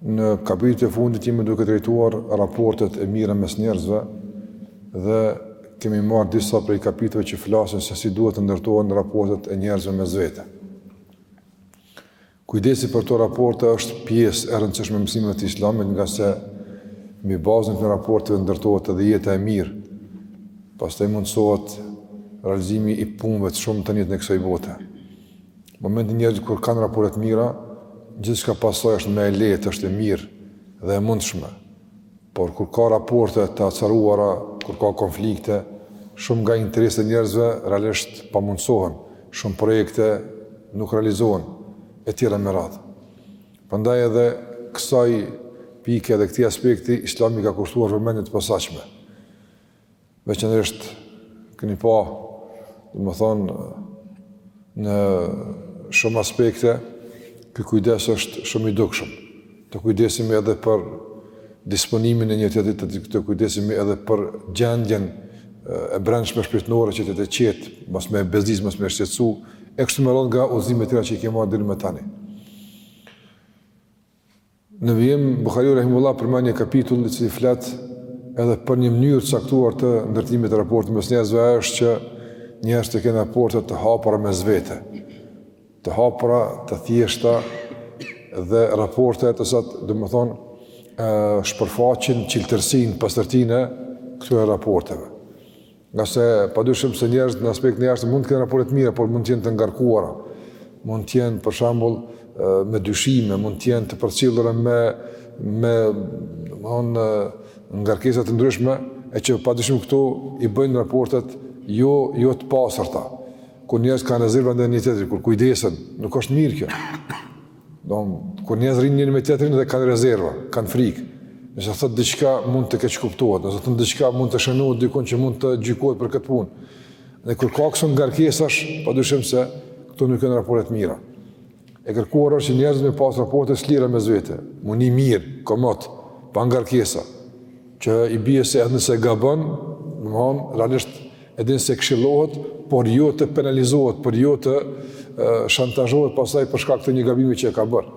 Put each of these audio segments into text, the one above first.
Në kapitujt e fundit jemi duke trajtuar raportet e mira mes njerëzve dhe kemi marrë disa prej kapitujve që flasin se si duhet të ndërtohen raportet e njerëzve mes vete. Kujdesi për këto raporte është pjesë e rëndësishme e mësimeve të Islamit, ngase mbi bazën e raporteve ndërtohet edhe jeta e mirë. Pastaj mundësohet realizimi i punëve të shumta në jetën e kësaj bote. Në momentin njerëzit kur kanë raporte të mira, gjithçka pastaj është më e lehtë, është e mirë dhe e mundshme. Por kur ka raporte të acaruara, kur ka konflikte, shumë nga interesat e njerëzve realisht pamundsohen, shumë projekte nuk realizohen e tjera me radhë. Prandaj edhe kësaj pike dhe këtij aspekti Islami i ka kushtuar vëmendje të posaçme. Veçanërisht keni pa, domethënë, në shumë aspekte, ky kujdes është shumë i dukshëm. Të kujdesemi edhe për disponimin e njëri-tjetrit, të kujdesemi edhe për gjendjen e brendshme shpirtërore që të jetë i qetë, mos me bezdis, mos me shqetsu, e kështu me radhë nga udhëzime tjera që i kemi marrë deri më tani. Në vijim, Buhariu rahimullah përmend një kapitull i cili flet edhe për një mënyrë të caktuar të ndërtimit të raportit mes njerëzve, e ajo është që njerëzit të kenë raporte të hapura mes vete, të hapura, të thjeshta dhe raporte të cilat, domethënë, shpërfaqin çiltërsinë, pastërtinë e këtyre raporteve. Ngase padyshim se njerëzit në aspektin e jashtëm mund të kenë raporte të mira, por mund të jenë të ngarkuara, mund të jenë për shembull me dyshime, mund të jenë të përcjellura me me domethënë ngarkesa të ndryshme, e që padyshim këto i bëjnë raportet jo jo të pastërta. Kur njerëzit kanë rezerva ndaj njëri-tjetrit, kur kujdesen, nuk është mirë kjo. Domthon, kur njerëzit rrinë njëri me tjetrin dhe kanë rezerva, kanë frikë. Nëse thotë diçka mund të keqkuptohet, nëse thotë diçka mund të shënohet dikun që mund të gjykohet për këtë punë. Dhe kur ka këso ngarkesash, padyshim se këto nuk janë raporte të mira. E kërkuar është që njerëzit me pas raporte të lira mes vete, me u ndi mirë, komot, pa ngarkesa, që i bie se edhe nëse gabon, domthon realisht E din se këshillohet, por jo të penalizohet, por jo të shantazhohet pastaj për shkak të një gabimi që e ka bërë.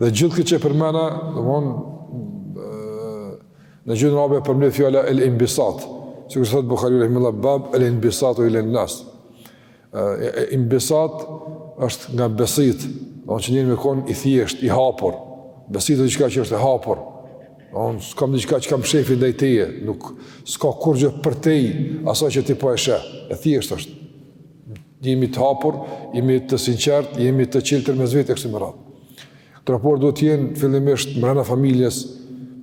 Dhe gjithë këtë që përmena, domethënë, në gjuhën arabe e përmbledh fjalla el imbisat, sikurse thotë Buhariu, rahimullah, bab el imbisatu ilen nas. Imbisat është nga besit, domethënë që njeri me kon i thjesht, i hapur. Besit është diçka që është e hapur. Domethënë s'kam diçka që kam mshef ndaj teje, nuk s'ka kurgjo përtej asaj që ti po e sheh. E thjesht është. Jemi të hapur, jemi të sinqert, jemi të çiltër mes vete e kështu me radhë. Këtë raport duhet të jenë fillimisht mrena familjes,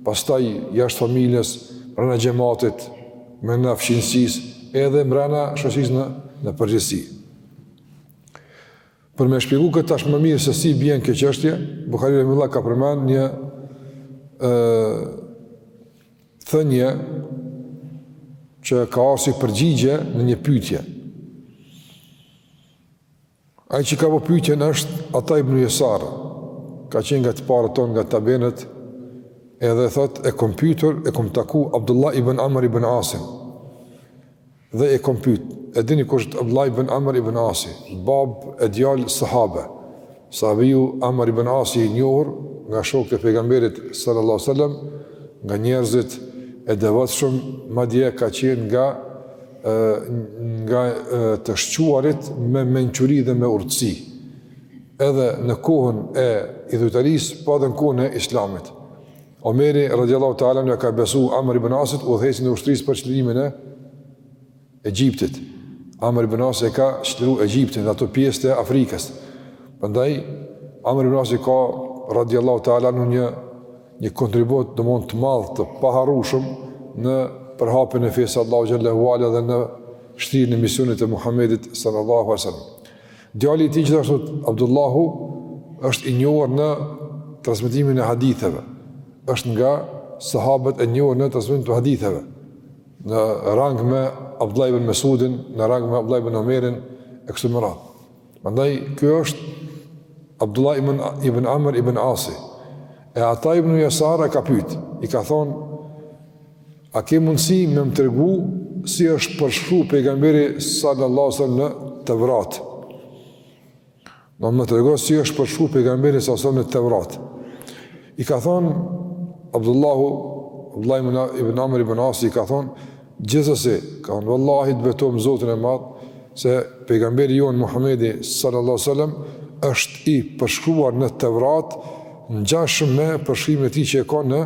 pastaj jashtë familjes, mrena xhematit, mrena fqinjësisë, edhe mbrenda shoqërisë në në përgjithësi. Për me shpjegu këtë tash më mirë se si bjen kjo çështje, Buhariu rahimehullah ka përmend një ë thënie që ka ardhur si përgjigje në një pyetje. Ai që ka bo pyetjen është Ata ibn Jesar, ka qenë nga të parët tonë nga tabiinët, edhe thotë e kom pyet, e kom taku Abdullah ibn Amr ibn Asin. Dhe e kom pyet, e dini kush është Abdullah ibn Amr ibn Asi, babë e djalë sahabe. Sahabiu Amr ibn Asi i njohur nga shokët e pejgamberit sallallahu alaihi wasallam, nga njerëzit e devotshëm, madje ka qenë nga nga të shquarit me menquri dhe me urtësi, edhe në kohën e idhujtarisë, po dhe në kohën e islamit. Omeri, radiallahu ta'ala, ia ka besu Amr ibn Asit udhëheqjen e ushtrisë për çlirimin e Egjiptit. Amr ibn Asi e ka çliru Egjiptin, ato pjesë të Afrikës. Prandaj, Amr ibn Asi ka, radiallahu ta'ala, anhu një Një kontribut domethënë të madh të paharrueshëm në përhapjen e fesë së Allahut xhelle ue ala dhe në shtrirjen e misionit të Muhammedit sallallahu alaihi wasallam. Djali i tij gjithashtu Abdullahu është i njohur në transmetimin e haditheve. Është nga sahabët e njohur në transmetimin e haditheve. Në rang me Abdullah ibn Mesudin, në rang me Abdullah ibn Omerin e kështu me radhë. Prandaj, ky është Abdullah ibn, ibn Amr ibn Asi. E Ata ibn Jesar e ka pyt, i ka thonë, a ke mundësi me më tregu si është përshru pejgamberi sallallahu sallam në Tevrat. Do me më tregu si është përshru pejgamberi sallallahu sallam në Tevrat. I ka thonë, Abdullahu, Abdullah ibn Amr ibn Asi, i ka thonë, Gjithsesi, ka thënë vallahi të betohem në Zotin e Madh se pejgamberi jonë Muhamedi sallallahu alaihi wasallam është i përshkruar në Tevrat ngjashëm me përshkrimin e tij që e ka në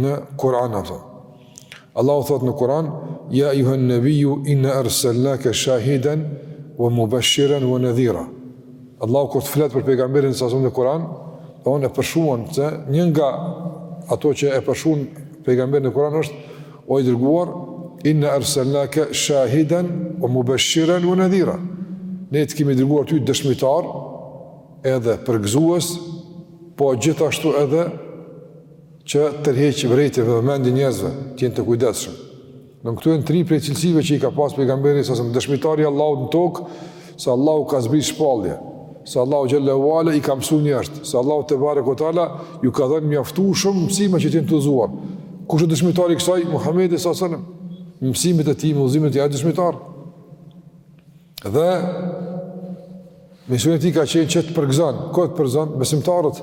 në Kur'an ato. Allahu thotë në Kur'an: "Ya ayyuhan nabiyyu inna arsalnaka shahidan wa mubashiran wa nadhira." Allahu kur të flet për pejgamberin sa në Kur'an, domethënë e përshkruan se një nga ato që e përshkruan pejgamberin në Kur'an është O i dërguar, inna arsalnaka shahidan wa mubashiran wa nadhira. Ne të kemi dërguar ty dëshmitar edhe përgëzues, po gjithashtu edhe që tërheq vërejtje dhe vëmendjen njerëzve, të jenë të kujdesshëm. Domethënë këto janë tri prej cilësive që i ka pas pejgamberi sa dëshmitari i Allahut në tokë, se Allahu ka zbrit shpallje, se Allahu xhele ue ala i ka mësu njerëzit, se Allahu tebareke ue teala ju ka dhenë mjaftu shumë mësime që të jenë të udhëzuar. Kush është dëshmitar i kësaj? Muhammedi s.a.s. Mësimet e tij, udhëzimet janë dëshmitar. Dhe misioni i tij ka qenë që të përgëzon, kë të përgëzon, besimtarët,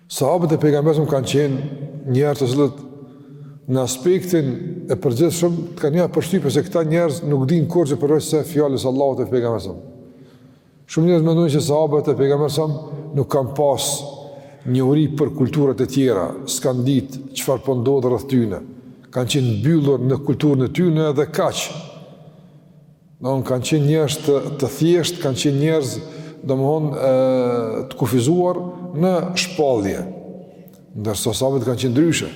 Sahabët e pejgamberit kanë qenë njerëz të cilët në aspektin e përgjithshëm të kanë një përshtypje se këta njerëz nuk dinë kurgjë përveç se fjalës së Allahut e pejgamberit. Shumë njerëz mendojnë se sahabët e pejgamberit nuk kanë pas njohuri për kulturat e tjera, s'kanë ditë çfarë po ndodh rreth tyre. Kanë qenë mbyllur në kulturën e tyre dhe kaq. Domethënë kanë qenë njerëz të, të thjeshtë, kanë qenë njerëz domethonë të kufizuar në shpallje. Ndërsa sahabët kanë qenë ndryshe.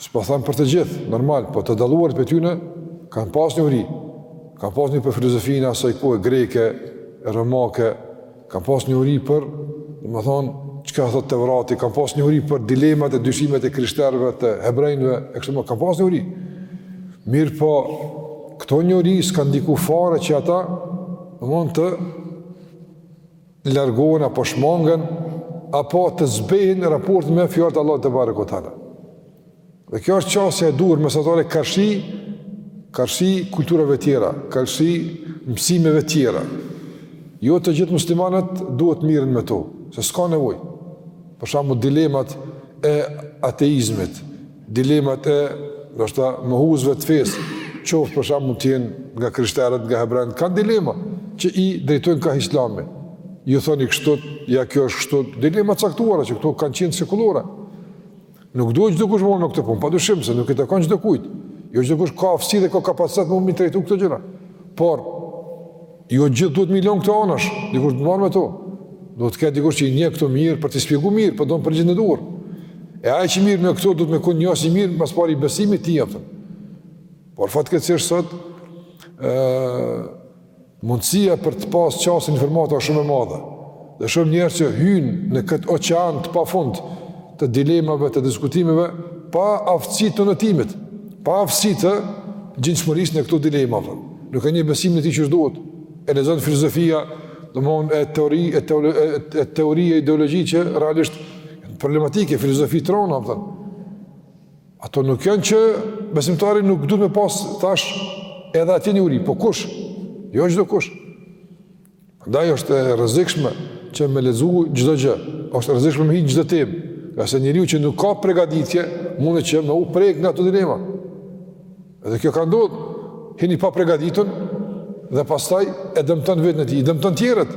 S'po tham për të gjithë, normal, po të dalluarit prej tyne, kanë pas njohuri. Kanë pas njohuri për filozofinë e asaj kohe greke, romake, Kanë pas njohuri për, domethonë, çka thotë Tevrati, kanë pas njohuri për dilemat e dyshimet e krishterve të hebrejnve, e kështu më, kanë pas njohuri. Mirëpo, këto njohuri s'kanë ndiku fare që ata, domethonë, të largohen apo shmangen, apo të zbehen në raport me fjalët e Allahut tebareke ue teala. Dhe kjo është qasja e duhur mesatare karshi, karshi kulturave tjera, karshi mësimeve tjera. Jo të gjithë muslimanët duhet të mirren me to, se s'ka nevojë. Për shembull dilemat e ateizmit, dilemat e ndoshta mohuesve të fesë, qoftë për shembull të jenë nga krishterët, nga hebrejtë, kanë dilema që i drejtojnë ka islami. Ju thoni kështu, ja kjo është kështu, dilema të caktuara që këto kanë qenë shekullore. Nuk duhet çdokush me u marrë me këto punë, pa dyshim se nuk i takon çdokujt. Jo çdokush ka aftësi dhe ka kapacitet me i trajtu këto gjëra. Por, jo të gjithë duhet me i lon këto anash, dikush të marrë me to. Duhet të ketë dikush që i njeh këto mirë, për t'i shpjegu mirë, për t'u dhënë përgjigjen e duhur. E ai që mirret me këto, duhet me kon njohës i mirë, më së pari i besimit të tij vetë. Por, fatkeqësisht sot, Mundësia për të pas qasje në informata është shumë e madhe dhe shumë njerëz që hyjnë në këtë oqean të pafund të dilemave, të diskutimeve, pa aftësi të notimit, pa aftësi të gjindshmërisë në këto dilema. Nuk ka njoh besimin e tij qysh duhet. E lexon filozofi, domethon e teori e ideologji që realisht problematike filozofi trona, domethon. Ato nuk janë që besimtari nuk duhet me pas tash edhe ata një uri, po kush? Jo çdo kush. Prandaj është e rrezikshme që me lexu çdo gjë, është e rrezikshme me hi n'çdo temë, ngase njeriu që nuk ka përgatitje mundet me u prek nga ato dilema. Edhe kjo ka ndodh, hin i papërgatitur dhe pastaj e dëmton veten e tij, i dëmton tjerët.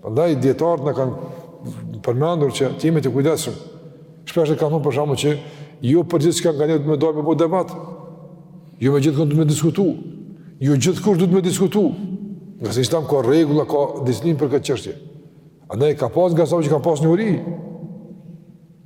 Prandaj dijetarët na kanë përmendur që të jemi të kujdesshëm. Shpesh e kanë thënë për shembull që jo për gjithçka ka nevojë me bo debat. Jo me gjithkënd duhet me diskutu. Jo gjithkur duhet me diskutu. Ngase Islami ka rregulla, ka disiplinë për këtë çështje. Andaj ka pas nga sahabët që kanë pas një uri.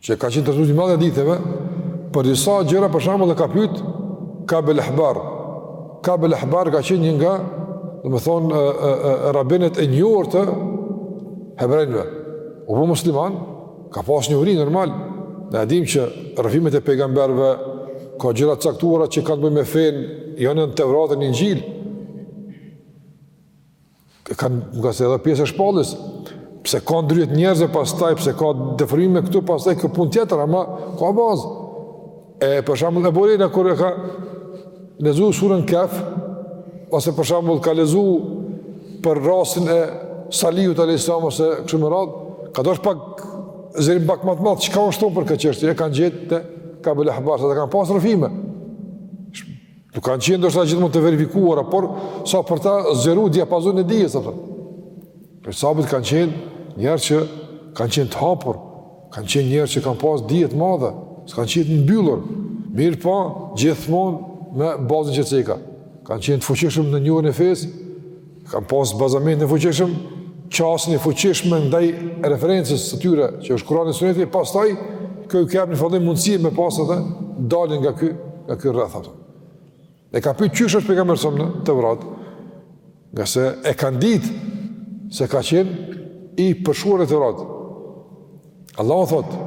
Që ka qenë transmetues i madh i haditheve, për disa gjëra për shembull e ka pyet Kabel Ahbar. Kabel Ahbar ka qenë një nga, domethonë, rabinët e njohur të hebrejve. U bë musliman, ka pas një uri normal. Ne e dimë që rrëfimet e pejgamberëve ka gjëra të caktuara që kanë të bëjnë me fenë, janë në Tevrat e Inxhil. Kanë ngase edhe pjesë e shpalljes, pse ka ndërhyrje t'njerëzve pastaj, pse ka deformime këtu pastaj, kjo punë tjetër, ama ka bazë. E për shembull Ebu Hurejra kur e ka lexu suren Kehf, ose për shembull ka lexu për rasin e Salihut alejhi selam, ose kështu me radhë, ka dasht pak zgjerim pak ma t'madh, çka është thonë për këtë çështje, e ka gjet te Kabel Ahbari, se ata kanë pas rrëfime. Nuk kanë qenë ndoshta gjithmonë të verifikuara, por sa për ta zgjeru diapazonin e dijes ato. Pra sahabët kanë qenë njerëz që kanë qenë të hapur, kanë qenë njerëz që kanë pas dije të mëdha, s'kanë qenë të mbyllur. Mirëpo, gjithmonë me bazën që ceka. Kanë qenë të fuqishëm në njohjen e fesë, Kanë pas bazamentin e fuqishëm, qasjen e fuqishme ndaj referencës së tyre, që është Kurani e Suneti, e pastaj, kjo i jep njëfarë mundësi me pas edhe daljen nga ky, nga ky rreth ato. E ka pytë qysh është pejgamberi salallahu alejhi selam në Tevrat, ngase e kanë ditë se ka qenë i përshkruar në Tevrat. Allahu thotë,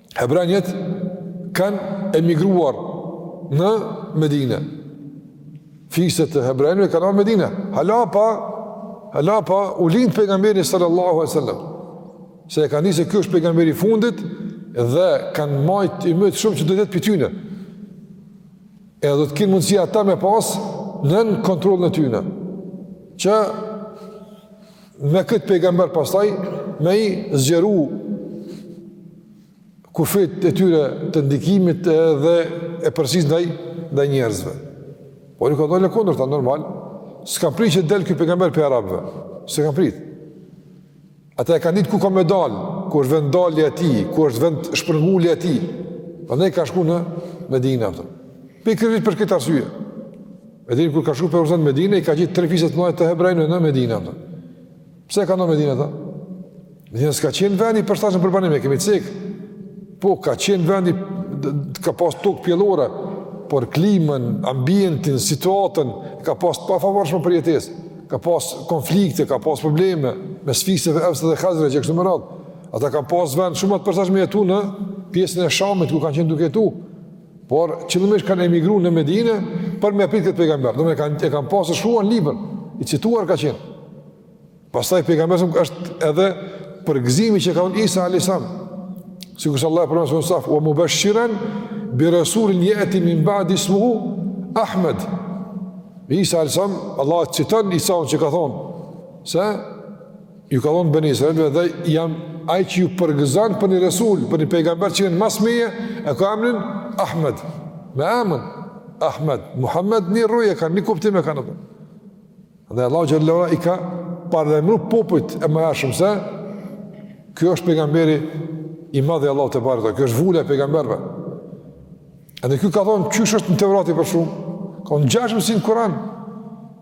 Hebrenjtë kanë emigruar në Medine. Fiset e hebrenjve kanë ardh n'Medine. Hala pa, hala pa u lindë pejgamberi sallallahu alejhi sallam. Se e kanë di se ky është pejgamberi i fundit dhe kanë majtë ymyt shumë që do të jetë pi tyne. Edhe do të kenë mundësi ata me pasë nën kontrollin e tyne. Që me këtë pejgamber pastaj me i zgjeru kufit e tyre të ndikimit dhe epërsisë ndaj, ndaj njerëzve. Por ju ka dalë e kundërta normal, s'kanë prit që del ky pejgamber prej arabëve, s'e kanë prit. Ata e kanë ditë ku ka me dal, ku është vend dalja e tij, ku është vend shpërngulja e tij. Prandaj kanë shku në Medine. Pikërisht për këtë arsye. E dinë kur ka shku pejgamberi në Medine, i ka gjet tre fiset e mëdha të hebrenjve në Medine. Apëta. Pse kanë në Medine ata? Medina s'ka qenë vend i përshtatshëm për banim, e kemi cek. Po, ka qenë vendi, ka pas tokë pjellore, por klimën, ambientin, situatën, ka pas të pafavorshme për jetesë, ka pas konflikte, ka pas probleme, mes fiseve Evs edhe Khazrexh e kështu me radhë. Ata kanë pas vend shumë ma të përshtatshëm me jetu në pjesën e Shamit, ku kanë qenë duke jetu. Por qëllimisht kanë emigruar në Medinë për me pritë këtë pejgamber. Do me thanë e kanë pas të shkruar n'libër, i cituar ka qenë. Pastaj pejgamberi është edhe përgëzimi që ka dhënë Isa alayhisalam. Sikurse Allahu e përmend në Saf, "Wa mubashiran bi rasulin yati min ba'di ismuhu Ahmed." Isa alayhisalam, Allahu citon Isan që ka thonë se Ju ka thonë beni Israilëve dhe jam ai që ju përgëzon për një resul, për një pejgamber që vjen mas meje, e ka emnin Ahmed, me emën Ahmed, Muhammed një rrënjë kanë, një kuptim e kanë apo. Dhe Allahu xhelle ve ala i ka paralajmëru popujt e mëhershëm se, ky është pejgamberi i madh i Allahut tebareke, ky është vula e pejgamberve. Edhe çka ka thonë, qysh është në Tevrat i përshkrum? Ka ngjashëm si në Kur'an,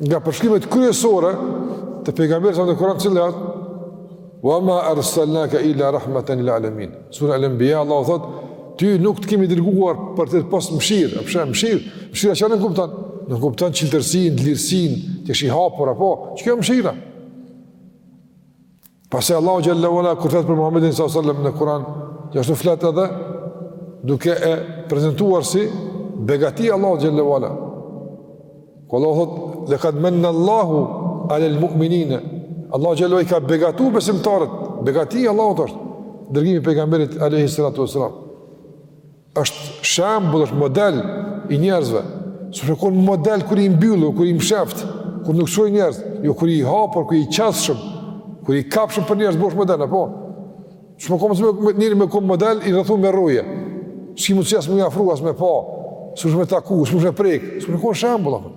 Nga përshkrimet kryesore të pejgamberit sa në Kur'an cilat janë Wa ma arsalnaka illa rahmatan lil alamin. Sura Al-Anbiya Allahu thot, ty nuk të kemi dërguar për tjetër pos mëshirë, apo shem mëshirë. Mëshira çka nënkupton? Nënkupton çiltërsinë, dëlirësinë, të jesh i hapur apo çka mëshira? Pastaj Allahu xhallahu ala kur flet për Muhamedin sallallahu alaihi wasallam në Kur'an, gjithashtu flet edhe duke e prezantuar si begati e Allahut xhallahu ala. Ku Allahu thot, "Laqad manna Allahu ala al-mu'minina." Allahu xhallahu i ka begatu besimtarët, begati e Allahut është dërgimi i pejgamberit alayhi salatu wasallam. Është shembull, është model i njerëzve. S'mun me kon model kur i mbyllur, kur i msheft, kur nuk t'shohin njerëz, jo kur i hapur, kur i qasshëm, kur i kapshëm për njerëz bohesh model apo. S'mun me kon, s'mun njeri me kom model i rrethu me roje. S'mundesh as me ju afru as me pa. S'munesh me taku, s'munesh me prek, s'munesh me kon shembull apo.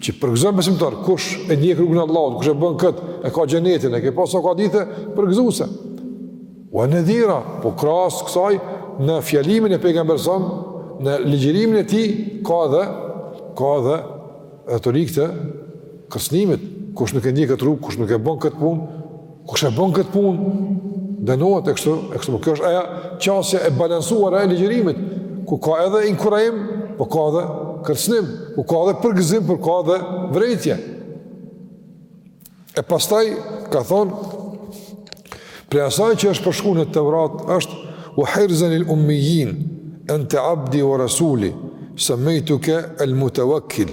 Që përgëzon besimtarët, kush e ndjek rrugën e Allahut, kush e bën kët, e ka xhenetin, e ke pas sa ka ditë, përgëzuese. Wa nadhira, po krahas kësaj në fjalimin e pejgamberit s.a.v.s. në ligjërimin e tij ka edhe ka edhe retorikë të kërcënimit, kush nuk e ndjek këtë rrugë, kush nuk e bën këtë punë, Kush e bën këtë punë, dënohet e kështu, e kështu, kjo është ajo qasja e balansuar e ligjërimit, ku ka edhe inkurajim, po ka edhe kërcnim, ku ka edhe përgëzim, por ka edhe vërejtje. E pastaj, ka thonë, prej asaj që është përshkru në Tevrat, është ue hirzen lil ummijin, ente abdi ue rasuli, semmejtuke el mutawakil,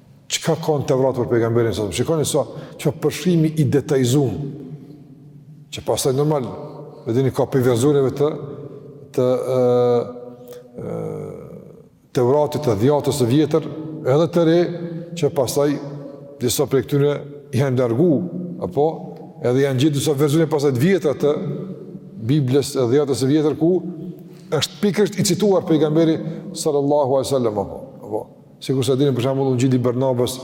Çka ka në Tevrat për pejgamberin s.a.v.s.? Shikoni sa ka përshkrim i detajzuar. Që pastaj normal, e dini ka prej versioneve të të ë Tevratit të dhjatës së vjetër, edhe të re, që pastaj disa prej këtyre janë largu, apo edhe janë gjetë disa versione pasaj të vjetra të Biblës e dhjatës së vjetër ku është pikrisht i cituar pejgamberi sallallahu alaihi wasallam apo, apo. Sikurse e dini për shembull Ungjilli i Barnabës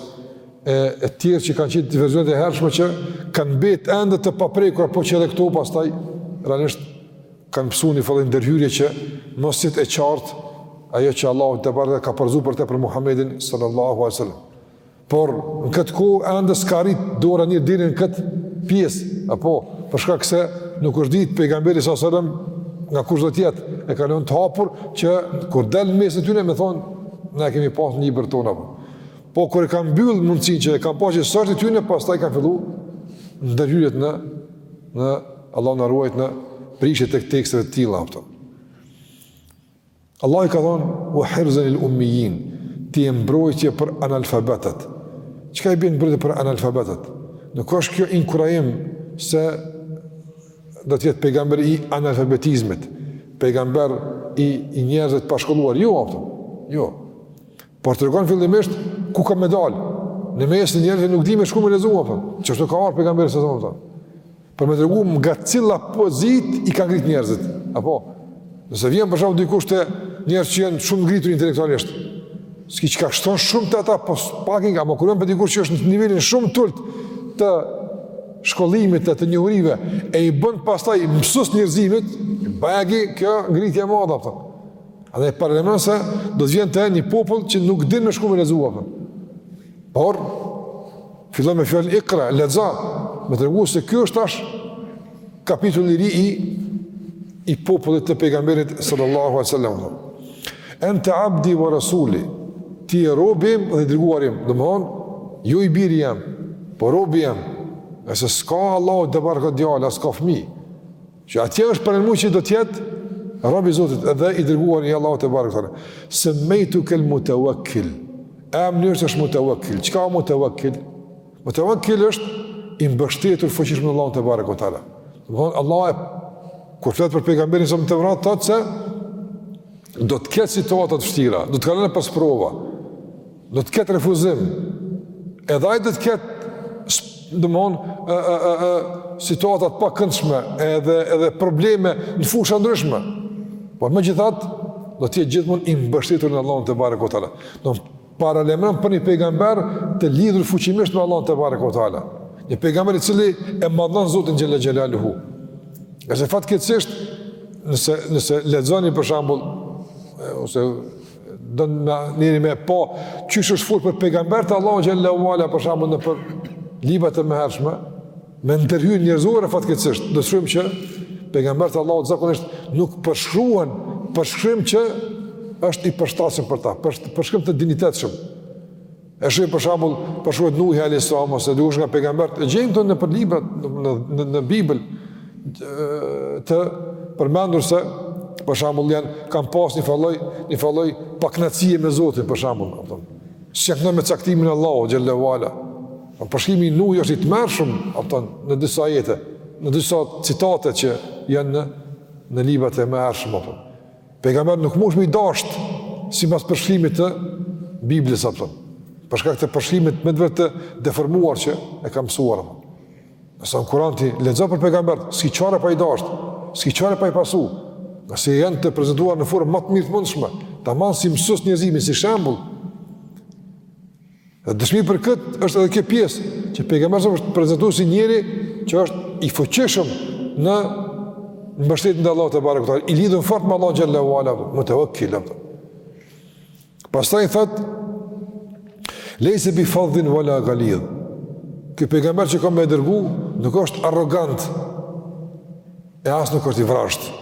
e e tjerë që kanë qenë versionet e hershme që kanë mbet ende të paprekura apo që edhe këto pastaj realisht kanë pësuar një farë ndërhyrje që mos jetë e qartë ajo që Allahu tebareke ka porositë për të për Muhammedin sallallahu alaihi wasallam. Por në këtë kohë ende s'ka rrit dora e njeriut deri në këtë pjesë, apo për shkak se nuk është ditë pejgamberi sallallahu alaihi wasallam nga kush do të jetë, e kanë lënë të hapur që kur dalë mes të tyre me thonë na e kemi pasur në librat tona. Po, po kur e kanë mbyll mundësinë që e kanë pa që s'është i tyne pastaj kanë fillu ndërhyrjet në në Allah na ruajt në prishje të teksteve të tilla ato. Allah i ka thonë, ue hirzen lil ummijin, ti je mbrojtje për analfabetet. Çka i bjen mbrojtje për analfabetet? Nuk është kjo inkurajim se do të jetë pejgamber i analfabetizmit, pejgamber i, i njerëzve t'pashkolluar, jo, apëtëm, jo. Por tregon fillimisht, ku ka me dalë, në mes të njerëzve që nuk dinë me shkru me lexu, apëtëm, që ashtu ka ardhë pejgamberi s.a.v.s., por me tregu, nga cila pozitë i ka ngrit njerëzit, apo, Nëse vjen për shembull dikush te njerëz që janë shumë ngritur intelektualisht, s'ki çka shton shumë te ata po pak nga më kur merr dikush që është në nivelin shumë të ulët të shkollimit të, të njohurive e i bën pastaj mësues të njerëzimit, bajagi kjo ngritje e madhe apo. Edhe paralajmëron se do të vjen te një popull që nuk din me shkru me lexu. Por, fillon me fjalën ikra, lexo, me tregu se ky është tash kapitull i ri i, i popullit të pejgamberit sallallahu alayhi wa sallam. Ente abdi ve rasuli, ti je robi im dhe i dërguari im, domethonë, jo i biri jem, po robi jem, e se s'ka Allahu tebareke ve teala, s'ka fmi, Që atje është paralajmëru që do të jetë robi i Zotit dhe i dërguar i Allahut tebareke ve teala. Semmejtukel mutawakkil. Emni është mutawakkil. Çka është mutawakkil? Mutawakkil është i mbështetur fuqishëm në Allahun tebareke ve teala. Domethonë Allahu kur flet për pejgamberin alayhis salam në Tevrat thotë se do të ketë situata të vështira, do të kalon nëpër sprova. Do të ketë refuzim. Edhe ai do të ketë domthon ë ë ë ë situata të pakëndshme, edhe edhe probleme në fusha ndryshme. Por megjithatë, do të jetë gjithmonë i mbështetur në Allahun tebareke ve teala. Do paralajmëron për një pejgamber të lidhur fuqimisht me Allahun tebareke ve teala. Një pejgamber i cili e madhnon Zotin xhelle xhelaluhu. Nëse fatkeqësisht nëse nëse lexoni për shembull ose don naj njeri me pa qysh është fol për pejgambert e Allahut xhelle ve ala për shembull nëpër libra të mëhershme me ndërhyrje njerëzore fatkeqësisht do të shohim që pejgambert e Allahut zakonisht nuk përshkruhen përshkrim që është i përshtatshëm për ta për, përshkrim të dinjitetshëm E shohim për shembull, përshkruhet Nuhi alayhis salam ose dikush nga pejgambert, e gjejmë këtu nëpër librat në në, në Bibël të përmendur se për shembull janë kanë pas një falloj, një falloj paknaqsie me Zotin për shembull, a kupton, me caktimin e Allahut xhelle ve ala. Po përshkrimi i Nuhit është i tmerrshëm, a kupton, në disa ajete, në disa citate që janë në në librat e mëhershëm, a kupton. Pejgambert nuk munesh me i dashtë sipas përshkrimit të Biblës, a kupton. Për shkak të përshkrimit me të vërtetë të deformuar që e ka pësuar. Ndërsa në Kur'an ti lexo për pejgambert, s'ki qare pa i dashtë, s'ki qare pa i pasu. Pasi janë të prezantuar në formë më të mirë të mundshme, tamam si mësues njerëzimi si shembull. Dhe dëshmi për këtë është edhe kjo pjesë që pejgamberi alayhis salam është prezantuar si njeri që është i fuqishëm në mbështetjen e Allahut tebareke ve teala, i lidhur fort me Allahun xhelle ve ala, mutawakkil. Pastaj thot Lejse bi fadhin wala galidh Ky pejgamber që ka me dërgu Nuk është arrogant E as nuk është i vrazhdë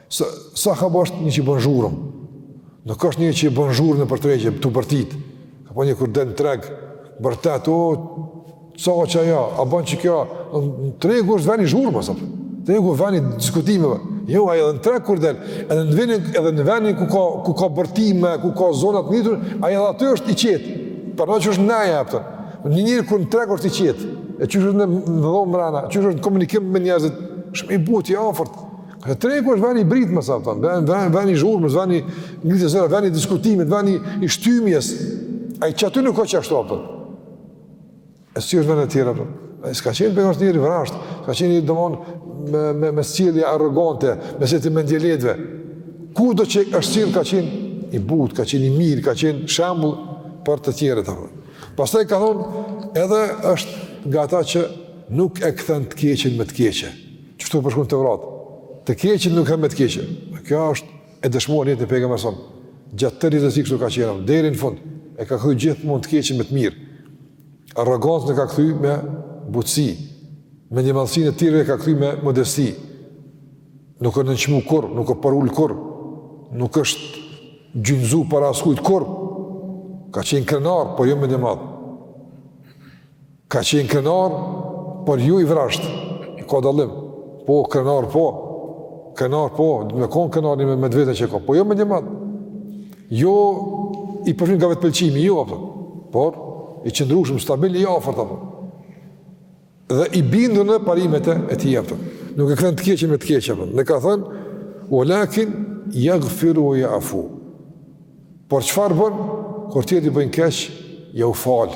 Sa, s'ka qenë një që bon zhurmë? Nuk është një që bon zhurmë nëpër tregje, tu bërtit. Ka po një kur del n'treg, bërtet, o, sa o që aja, a bon që kjo, tregu është veni i zhurmës, tregu veni i diskutimeve. Jo, ai edhe në treg kur del, edhe në ven, edhe në ven ku ka, ku ka bërtime, ku ka zona të ngritur, ai edhe aty është i qetë, përna që është neja, për. Një njeri kur në treg është i qetë, e qysh në, në dhomë mrena, qysh është në komunikim me njerëzit, shumë i butë, i afërt, Dhe tregu është veni i britmës, a kupton, veni, veni, veni i zhurmës, veni i ngritjes zërave, veni i diskutimit, veni i shtyrjes. Ai që aty nuk ka qenë ashtu, kupton. E si është vene tjera, kupton. Ai s'ka qenë pra njeri i vrazhdë, s'ka qenë një domethënë me, me, me sjellje arrogante, me sjellje të mendjelehtëve. Kudo që është sjellë ka qenë i butë, ka qenë i mirë, ka qenë shambull për të tjerët, kupton. Pastaj ka thonë, edhe është nga ata që nuk e kthen të keqen me të keqe. Kështu përshkrun Tevrati, të keqen nuk e kthen me të keqe. Kjo është e dëshmuar në jetën e Pejgamberit a.s. Gjatë tërë historisë kështu ka qenë, deri në fund, e ka kthy gjithmonë të keqen me të mirë. Arrogancën e ka kthy me butësi, mendjemadhësinë e të tjerëve e ka kthy me modesti. Nuk është nënçmu kurrë, nuk është përul kurrë, nuk është gjunjëzu para askujt kurrë. Ka qenë krenar, po jo mendjemadh. Ka qenë krenar, por jo i vrazhdë, ka dallim, po, krenar, po, krenar, po, dhe me konë krenar njeri me veti që ka, po jo mendjemadh, jo i përfshirë nga vetëpëlqimi, jo, a kupton, por, i qëndrueshëm, stabil, i afërt, a kupton, dhe i bindur në parimet e tij, a kupton, nuk e kthen të keqen me të keqe, a kupton, dhe ka thënë, ve lakin jagfiru ve ja'fu, por çfarë bën, kur tjetri i bën keq, ja u fal,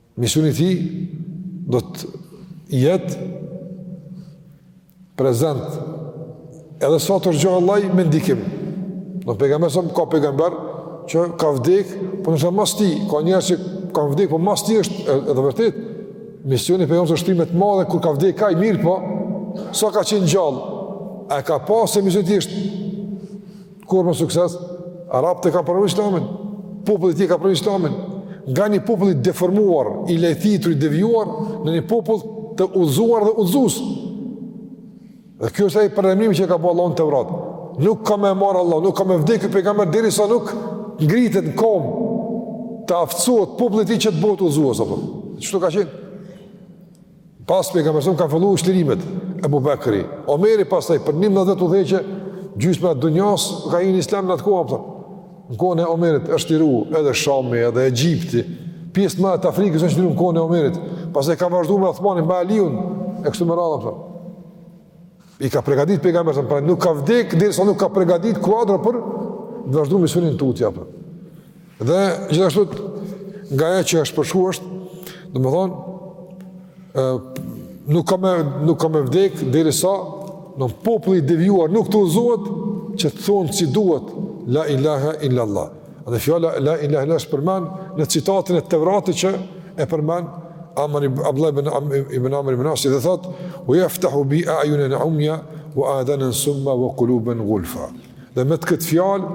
Misioni i tij do të jetë prezent edhe sa është gjallë ai me ndikim. Në Pejgamberin a.s. ka pejgamber që ka vdek, po nështë e mas tij, ka njerëz që kanë vdek, po mas tij është edhe vërtet. Misioni i Pejgamberit a.s. shtrirje të madhe, kur ka vdek ka i mirë, po sa ka qenë gjallë, e ka pasë e misioni i tij është Kurorëzu me sukses, arabët e kanë pranuar Islamin, populli i tij ka pranuar Islamin, nga një popull i deformuar, i lajthitur, i devijuar në një popull të udhëzuar dhe udhëzues. Dhe kjo është ai përlajmërim që ka bo Allahu në Tevrat. Nuk ka me marrë Allahu, nuk ka me vdekë ky pejgamber derisa nuk ngritet në kom të aftësohet populli i tij që të bëhet udhëzues apo. Kështu ka qenë. Pas pejgamberit kanë fillu çlirimet Ebu Bekri, Omeri pastaj për dhjetë vjet udhëheqje gjysma e dunjas ka hyrë në Islam në atë kohë apo. Në kohën e Omerit është liru edhe Shami, edhe Egjipti, pjesë e madhe e Afrikës është liru në kohën e Omerit, pastaj ka vazhduar me Osmanin, me Aliun e kështu me radhë apo. I ka përgatitur pejgamberi, pra nuk ka vdek derisa nuk ka përgatitur kuadro për ta vazhduar misionin tutje apo. Dhe gjithashtu nga ajo që është përshkru është, domethënë, ë nuk ka me nuk ka me vdek derisa në populli i devijuar nuk udhëzohet që të thonë si duhet la ilaha illa allah. Dhe fjala la ilaha illa është përmend në citatin e Tevratit që e përmend Amr ibn Abdullah ibn Amr ibn Amr ibn Asi dhe thot, "Wa yaftahu bi a'yunin umya wa adanan summa wa quluban gulfa." Dhe me të këtë fjalë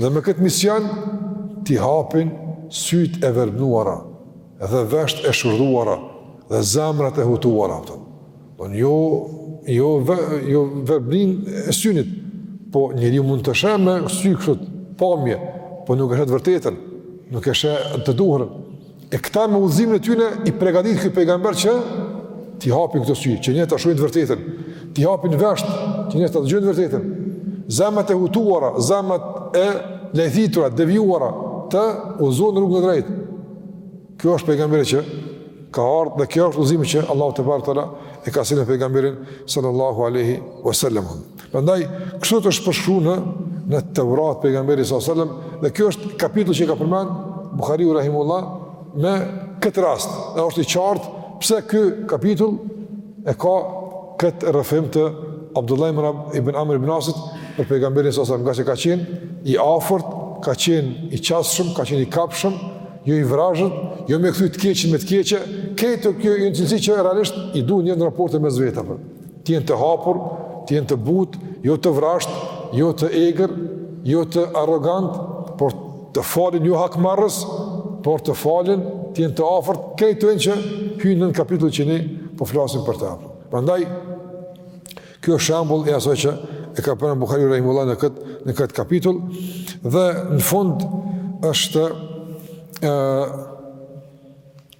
dhe me këtë mision t'i hapin sytë e verbnuara dhe vesht e shurdhuara dhe zemrat e hutuara. Domethënë jo jo ve, jo verbnin e synit, po njeriu mund të sheh me sy kështu pamje, po nuk e sheh të vërtetën, nuk e sheh të duhurën. E këta me udhëzimin e tyre i përgatit ky pejgamber që t'i hapin këto sy, që njerëzit ta shohin të vërtetën, t'i hapin vesht, që njerëzit ta dëgjojnë të vërtetën. Zemrat e hutuara, zemrat e lajthitura, devijuara të udhëzohen në rrugën e drejtë. Ky është pejgamberi që ka ardhur dhe kjo është udhëzimi që Allahu tebareke ve teala e ka sjellë me pejgamberin sallallahu alaihi wasallam. Prandaj kështu është përshkruar në në Teurat pejgamberi sallallahu alajhi wasallam dhe ky është kapitulli që ka përmend Buhariu rahimullah me këtë rast. Dhe është i qartë pse ky kapitull e ka këtë rrëfim të Abdullah ibn Amr ibn Amr ibn Asit për pejgamberin sa sa ngase ka qenë i afërt, ka qenë i qasshëm, ka qenë i kapshëm, jo i vrazhët, jo me kthy të keqin me të keqe, këto janë cilësi që realisht i duhen në raporte mes veti apo. Të jenë të hapur, të jenë të butë, jo të vrashtë, jo të egër, jo të arrogant, por të falin jo hakmarrës, por të falin, të jenë të afërt, krejt këto janë që hyjnë në kapitullin që ne po flasim për të. Prandaj ky është shembull i asaj që e ka përmendur Buhariu rahimullah në këtë në këtë kapitull dhe në fund është ë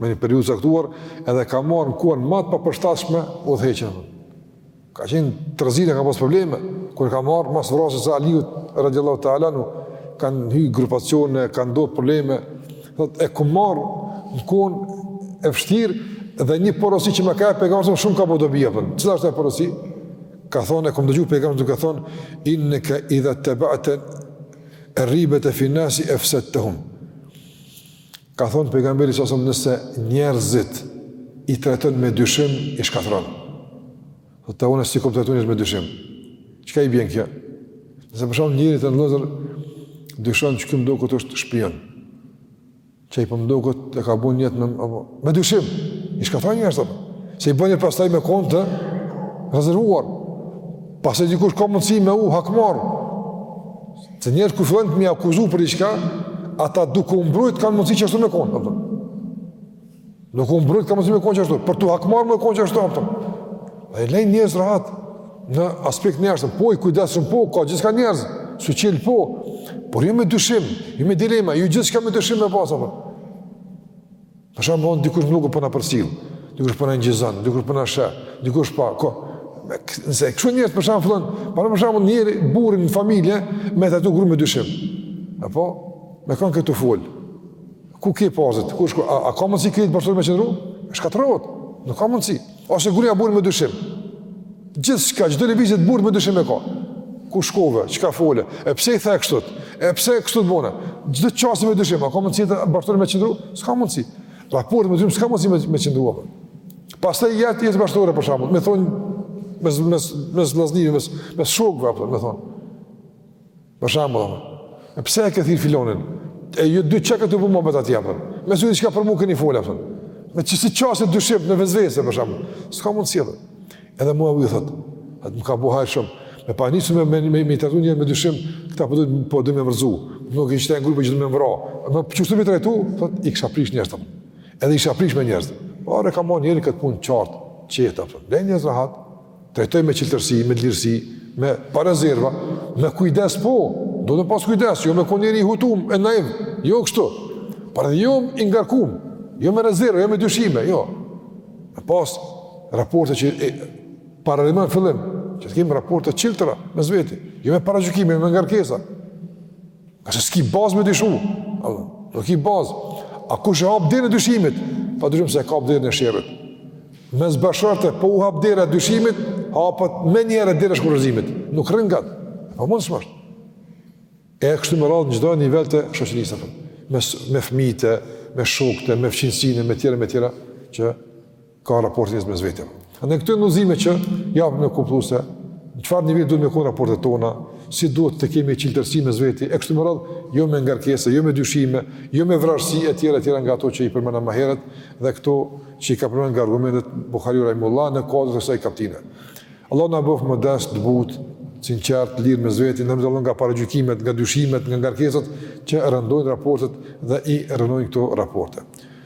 me një periudhë të caktuar, edhe ka marrë në kohën më të papërshtatshme udhëheqjen. Ka qenë trazira, ka pas probleme, kur ka marrë mas vrasjes së Aliut, radiallahu ta'ala anhu, kanë hy grupacione, kanë dalë probleme, thot, e kom marrë në kohën e vështirë, dhe një porosi që më ka lënë pejgamberi shumë m'ka bo dobi, apo. Cila është ajo porosi? Ka thonë, e kom dëgju pejgamberin duke thonë, inneke idhe-ttebate er-ribete fi-nnasi efsedtehum. Ka thënë Pejgamberi sa sëmë nëse njerëzit i trajton me dyshim, i shkatron. Dhe thotë unë s'i kom trajtu njerëzit me dyshim. Çka i bjen kjo? Nëse për shembull njerit e në lëzër, dyshon që ky m'duket është shpion. Qiky po m'duket e ka bo nijet me, me dyshim. I shkatron njerëzit, se i bën pastaj me konë të rezervuar. Pastaj dikush ka mundësi me u hakmarrë. Se njerëzit kur fillon me i akuzu për diçka, ata duke u mbrojt kanë mundësi qashtu me konë, a kupton. Duke u mbrojt kanë mundësi me konë qashtu, për t'u hakmarrë me konë qashtu, a kupton. Ai len njerëz rahat në aspektin e jashtëm, po i kujdesshëm po, ka gjithçka njerëz, syçelë po, por jo me dyshim, jo me dilema, jo gjithçka me dyshim me pasë, a kupton. Për shembull, dikush m'duket po na përcjell, dikush po na inçizon, dikush po na sheh, dikush pa, ko. Nëse kështu njerëz për shembull fillon, për shembull njeri burri në familje me trajtu grun me dyshim. Apo me kon ke tu fol. Ku ke pozit? Ku shkove, a ka mundsi jeta bashkëshortore me qëndru? Shkatërrohet. Nuk ka mundsi. Ose gruja burrin me dyshim. Gjithçka, çdo lëvizje t'burrit me dyshim e ka. Ku shkove, çka fole, e pse i the kështu, e pse kështu bone. Çdo çast me dyshim, a ka mundësi jeta bashkëshortore me qëndru? S'ka mundësi. Raport me dyshim, s'ka mundësi me, me qëndru apo. Pastaj jeta, jeta bashkëshortore për shembull, me thonë, me, me, me zlaznimi, me, me shokë, apo, me thonë. Për shembull, apo pse e ke thirr filanin? E ju diçka këtu po më bëhet atje apo? Me siguri diçka për mua keni fol apo? Me qësi qasje dyshim në mes vete për shembull. S'ka mundsi apo. Edhe Muaviu thot, atë më ka bo hajr shumë. Me pas nisur me me me, me trajtu njerëz me dyshim, këta po don po don me m'rrëzu. Nuk e ishte grupi që do me m'vra. Me qashtu me i trajtu, thot i kisha prish njerëz apo. Edhe isha prish me njerëz. Po e ka marrë njeri këtë punë çort, çet apo. Le njerëz rahat, Trajtoji me çiltërsi, me dlirësi, me pa rezerva, me kujdes po, duhet me pas kujdes, jo me kon njeri i hutum, e naiv, jo kështu, por edhe jo i ngarkum, jo me rezerva, jo me dyshime, jo. Me pas raporte që e paralimen fillim, që të kemi raporte çiltra mes veti, jo me paragjykime, jo me ngarkesa. Ka se s'ki bazë me dyshu. Nuk ki bazë. A kush e hap derën e dyshimit, pa dyshim se e ka hapë derën e sherrit. Mes bashkëshortëve, po u hap dera e dyshimit, hapet menjëherë dera e shkurorëzimit. Nuk rrin gjatë. E pamundshme është. E kështu me radhë në çdo nivel të shoqërisë. Me, me fmijtë, me shoktë, me fqinjësinë, me tjerë, me tjerë, që ka raport njerëz mes veti. Andaj këto mësime që jemi duke kuptuar se në çfarë niveli duhet të kemi raportet tona, si duhet të kemi çiltërsi mes veti, e kështu me radhë, jo me ngarkesa, jo me dyshime, jo me vrazhdësi e tjera tjera nga ato që i përmenda më herët dhe këto që i ka përmendur nga argumentet Buhariu rahimehullah në kuadër të kësaj kaptine. Allahu na bëfë më dashtë të butë, të sinqertë, të lirë mes veti, na ruajttë nga paragjykimet, nga dyshimet, nga ngarkesat, që rëndojnë raportet dhe i rëndojnë këto raporte.